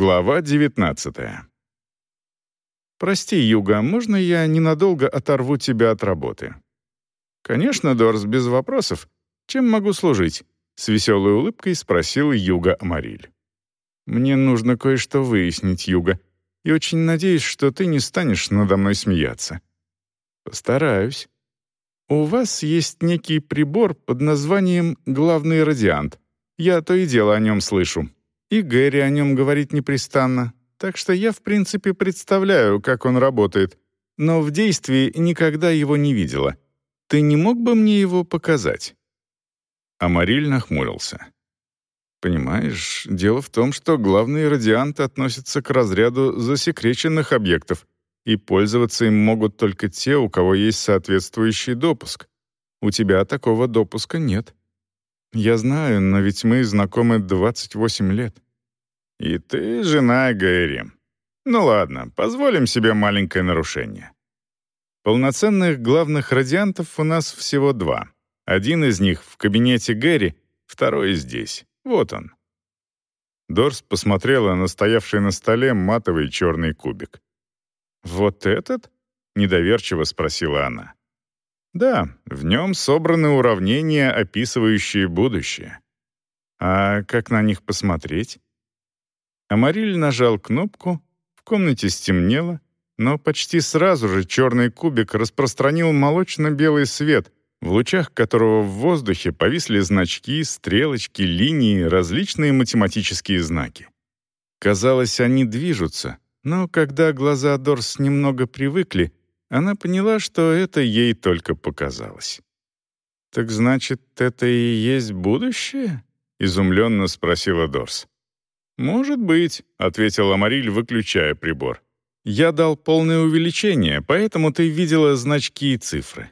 Глава 19 «Прости, Юга, можно я ненадолго оторву тебя от работы?» «Конечно, Дорс, без вопросов. Чем могу служить?» С веселой улыбкой спросил Юга Амариль. «Мне нужно кое-что выяснить, Юга, и очень надеюсь, что ты не станешь надо мной смеяться». «Постараюсь. У вас есть некий прибор под названием «главный радиант». Я то и дело о нем слышу. И Гэри о нем говорит непрестанно. Так что я, в принципе, представляю, как он работает, но в действии никогда его не видела. Ты не мог бы мне его показать?» Амариль нахмурился. «Понимаешь, дело в том, что главные радианты относятся к разряду засекреченных объектов, и пользоваться им могут только те, у кого есть соответствующий допуск. У тебя такого допуска нет. Я знаю, но ведь мы знакомы 28 лет. И ты жена Гэри. Ну ладно, позволим себе маленькое нарушение. Полноценных главных радиантов у нас всего два. Один из них в кабинете Гэри, второй здесь. Вот он. Дорс посмотрела на стоявший на столе матовый черный кубик. «Вот этот?» — недоверчиво спросила она. «Да, в нем собраны уравнения, описывающие будущее. А как на них посмотреть?» Амариль нажал кнопку, в комнате стемнело, но почти сразу же черный кубик распространил молочно-белый свет, в лучах которого в воздухе повисли значки, стрелочки, линии, различные математические знаки. Казалось, они движутся, но когда глаза Дорс немного привыкли, она поняла, что это ей только показалось. «Так значит, это и есть будущее?» — изумленно спросила Дорс. «Может быть», — ответила Мариль, выключая прибор. «Я дал полное увеличение, поэтому ты видела значки и цифры.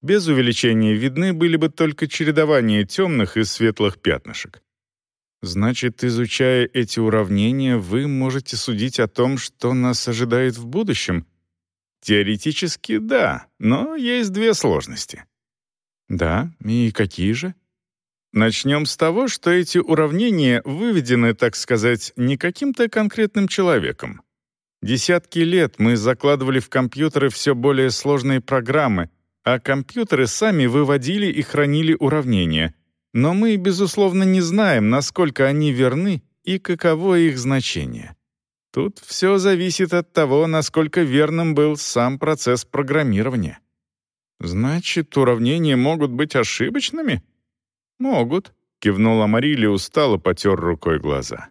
Без увеличения видны были бы только чередование темных и светлых пятнышек. Значит, изучая эти уравнения, вы можете судить о том, что нас ожидает в будущем? Теоретически да, но есть две сложности. Да, и какие же? Начнем с того, что эти уравнения выведены, так сказать, не каким-то конкретным человеком. Десятки лет мы закладывали в компьютеры все более сложные программы, а компьютеры сами выводили и хранили уравнения. Но мы, безусловно, не знаем, насколько они верны и каково их значение. Тут все зависит от того, насколько верным был сам процесс программирования. Значит, уравнения могут быть ошибочными? «Могут», — кивнула Марили устало потер рукой глаза.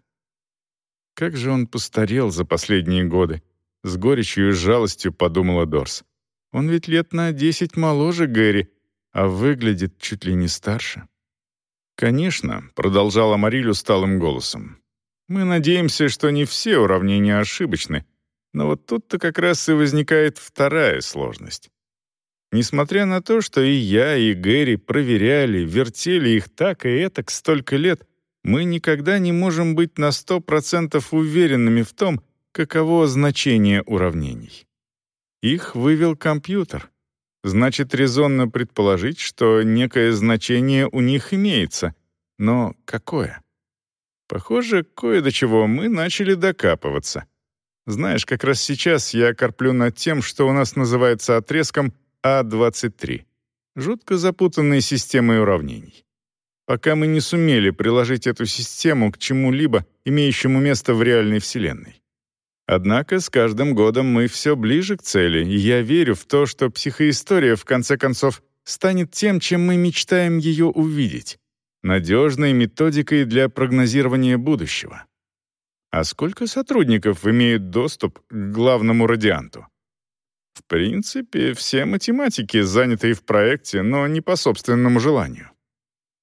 Как же он постарел за последние годы. С горечью и жалостью подумала Дорс. Он ведь лет на десять моложе Гэри, а выглядит чуть ли не старше. «Конечно», — продолжала Мариль усталым голосом. «Мы надеемся, что не все уравнения ошибочны, но вот тут-то как раз и возникает вторая сложность. Несмотря на то, что и я, и Гэри проверяли, вертели их так и этак столько лет, мы никогда не можем быть на сто процентов уверенными в том, каково значение уравнений. Их вывел компьютер. Значит, резонно предположить, что некое значение у них имеется. Но какое? Похоже, кое до чего мы начали докапываться. Знаешь, как раз сейчас я корплю над тем, что у нас называется отрезком а23. Жутко запутанной системой уравнений. Пока мы не сумели приложить эту систему к чему-либо, имеющему место в реальной Вселенной. Однако с каждым годом мы все ближе к цели, и я верю в то, что психоистория, в конце концов, станет тем, чем мы мечтаем ее увидеть — надежной методикой для прогнозирования будущего. А сколько сотрудников имеют доступ к главному радианту? В принципе, все математики заняты в проекте, но не по собственному желанию.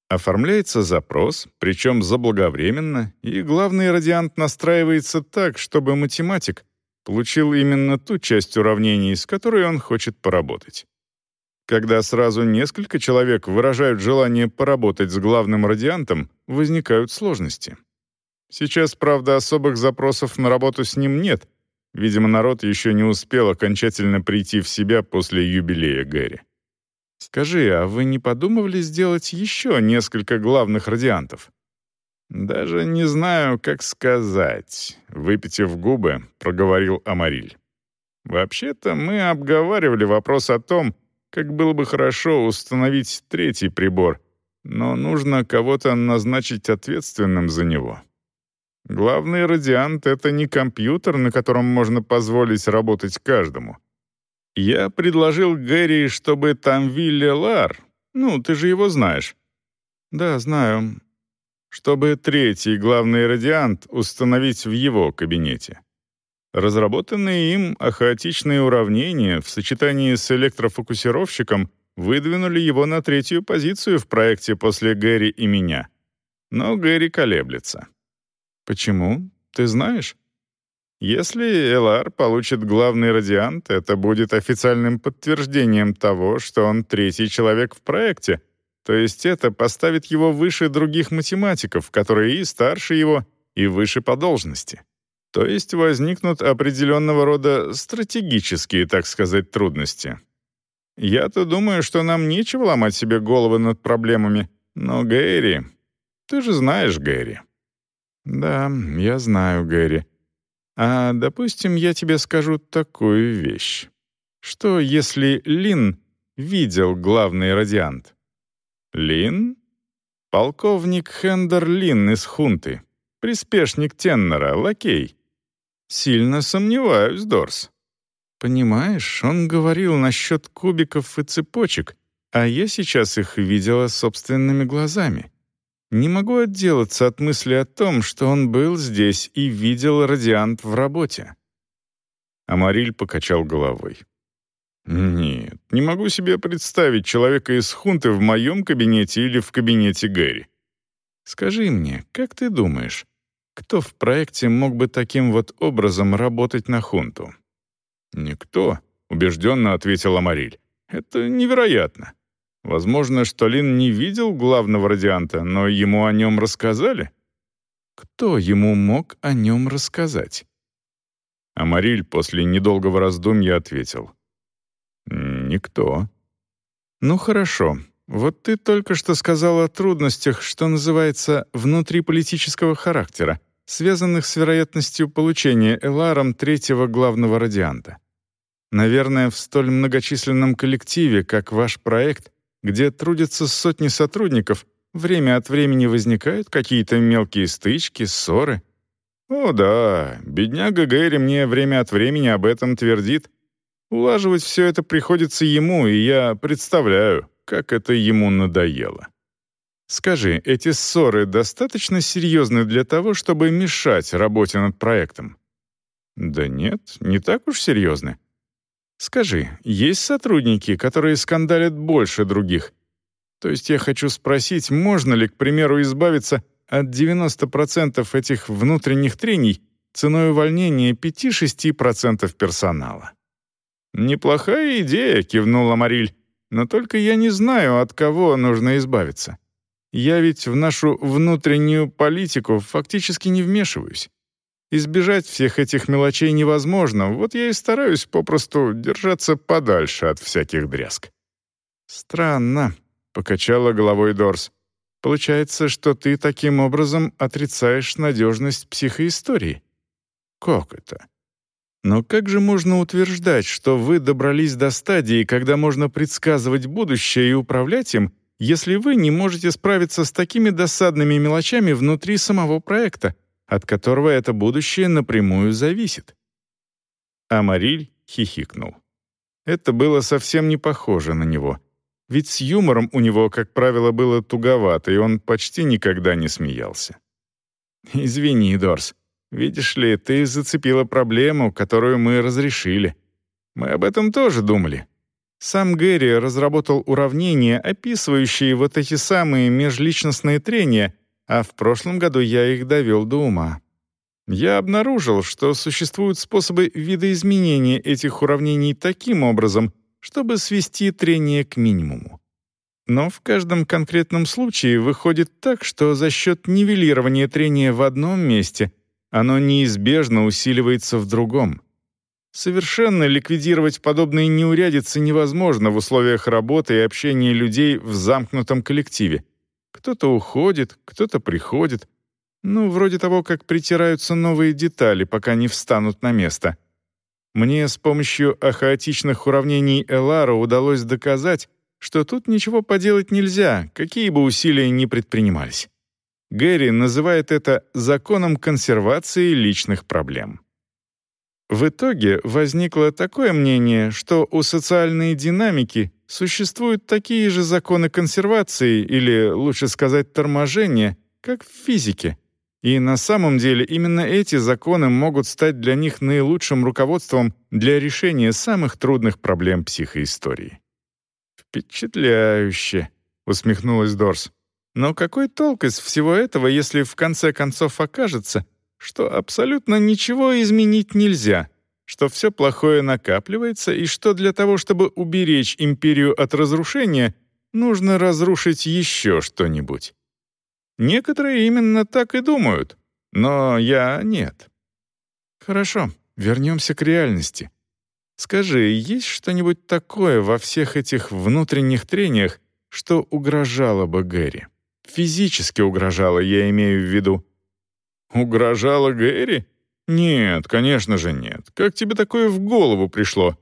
Оформляется запрос, причем заблаговременно, и главный радиант настраивается так, чтобы математик получил именно ту часть уравнений, с которой он хочет поработать. Когда сразу несколько человек выражают желание поработать с главным радиантом, возникают сложности. Сейчас, правда, особых запросов на работу с ним нет — Видимо, народ еще не успел окончательно прийти в себя после юбилея Гэри. «Скажи, а вы не подумывали сделать еще несколько главных радиантов?» «Даже не знаю, как сказать», — выпитив губы, проговорил Амариль. «Вообще-то мы обговаривали вопрос о том, как было бы хорошо установить третий прибор, но нужно кого-то назначить ответственным за него. Главный радиант — это не компьютер, на котором можно позволить работать каждому. Я предложил Гэри, чтобы там Вилли Лар, ну, ты же его знаешь. Да, знаю, чтобы третий главный радиант установить в его кабинете. Разработанные им ахаотичные уравнения в сочетании с электрофокусировщиком выдвинули его на третью позицию в проекте после Гэри и меня. Но Гэри колеблется. Почему? Ты знаешь? Если Элар получит главный радиант, это будет официальным подтверждением того, что он третий человек в проекте, то есть это поставит его выше других математиков, которые и старше его, и выше по должности. То есть возникнут определенного рода стратегические, так сказать, трудности. Я-то думаю, что нам нечего ломать себе головы над проблемами, но Гэри... Ты же знаешь Гэри. Да, я знаю Гэри. А, допустим, я тебе скажу такую вещь. Что, если Лин видел главный радиант? Лин? Полковник Хендер Лин из хунты. Приспешник Теннера, лакей. Сильно сомневаюсь, Дорс. Понимаешь, он говорил насчет кубиков и цепочек, а я сейчас их видела собственными глазами. Не могу отделаться от мысли о том, что он был здесь и видел радиант в работе. Амариль покачал головой. Нет, не могу себе представить человека из хунты в моем кабинете или в кабинете Гэри. Скажи мне, как ты думаешь, кто в проекте мог бы таким вот образом работать на хунту? Никто, убежденно ответил Амариль. Это невероятно. Возможно, что Лин не видел главного радианта, но ему о нем рассказали. Кто ему мог о нем рассказать? Амариль после недолгого раздумья ответил. «Никто». «Ну хорошо. Вот ты только что сказал о трудностях, что называется, внутриполитического характера, связанных с вероятностью получения Эларом третьего главного радианта. Наверное, в столь многочисленном коллективе, как ваш проект, где трудятся сотни сотрудников, время от времени возникают какие-то мелкие стычки, ссоры. О да, бедняга Гэри мне время от времени об этом твердит, Улаживать все это приходится ему, и я представляю, как это ему надоело. Скажи, эти ссоры достаточно серьезны для того, чтобы мешать работе над проектом? Да нет, не так уж серьезны. Скажи, есть сотрудники, которые скандалят больше других? То есть я хочу спросить, можно ли, к примеру, избавиться от 90% этих внутренних трений ценой увольнения 5-6% персонала? «Неплохая идея», — кивнула Мариль. «Но только я не знаю, от кого нужно избавиться. Я ведь в нашу внутреннюю политику фактически не вмешиваюсь. Избежать всех этих мелочей невозможно, вот я и стараюсь попросту держаться подальше от всяких дрязг». «Странно», — покачала головой Дорс. «Получается, что ты таким образом отрицаешь надежность психоистории». «Как это?» Но как же можно утверждать, что вы добрались до стадии, когда можно предсказывать будущее и управлять им, если вы не можете справиться с такими досадными мелочами внутри самого проекта, от которого это будущее напрямую зависит? Амариль хихикнул. Это было совсем не похоже на него. Ведь с юмором у него, как правило, было туговато, и он почти никогда не смеялся. «Извини, Дорс, Видишь ли, ты зацепила проблему, которую мы разрешили. Мы об этом тоже думали. Сам Гэри разработал уравнения, описывающие вот эти самые межличностные трения, а в прошлом году я их довел до ума. Я обнаружил, что существуют способы видоизменения этих уравнений таким образом, чтобы свести трение к минимуму. Но в каждом конкретном случае выходит так, что за счет нивелирования трения в одном месте оно неизбежно усиливается в другом. Совершенно ликвидировать подобные неурядицы невозможно в условиях работы и общения людей в замкнутом коллективе. Кто-то уходит, кто-то приходит. Ну, вроде того, как притираются новые детали, пока не встанут на место. Мне с помощью ахаотичных уравнений Элара удалось доказать, что тут ничего поделать нельзя, какие бы усилия ни предпринимались. Гэри называет это «законом консервации личных проблем». В итоге возникло такое мнение, что у социальной динамики существуют такие же законы консервации или, лучше сказать, торможения, как в физике. И на самом деле именно эти законы могут стать для них наилучшим руководством для решения самых трудных проблем психоистории. «Впечатляюще», — усмехнулась Дорс. «Но какой толк из всего этого, если в конце концов окажется, что абсолютно ничего изменить нельзя, что все плохое накапливается и что для того, чтобы уберечь империю от разрушения, нужно разрушить еще что-нибудь. Некоторые именно так и думают, но я нет. Хорошо, вернемся к реальности. Скажи, есть что-нибудь такое во всех этих внутренних трениях, что угрожало бы Гэри? Физически угрожало, я имею в виду. Угрожало Гэри? Нет, конечно же нет. Как тебе такое в голову пришло?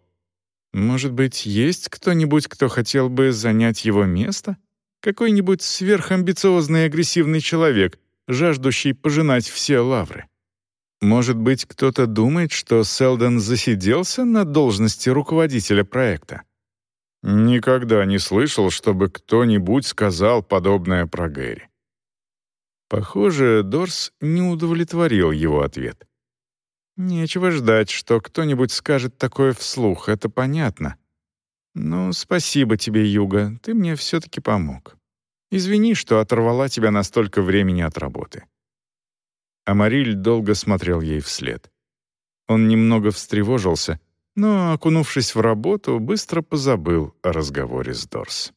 Может быть, есть кто-нибудь, кто хотел бы занять его место? Какой-нибудь сверхамбициозный агрессивный человек, жаждущий пожинать все лавры? Может быть, кто-то думает, что Селдон засиделся на должности руководителя проекта? Никогда не слышал, чтобы кто-нибудь сказал подобное про Гэри. Похоже, Дорс не удовлетворил его ответ. Нечего ждать, что кто-нибудь скажет такое вслух, это понятно. Ну, спасибо тебе, Юга, ты мне все-таки помог. Извини, что оторвала тебя на столько времени от работы. Амариль долго смотрел ей вслед. Он немного встревожился, но, окунувшись в работу, быстро позабыл о разговоре с Дорс.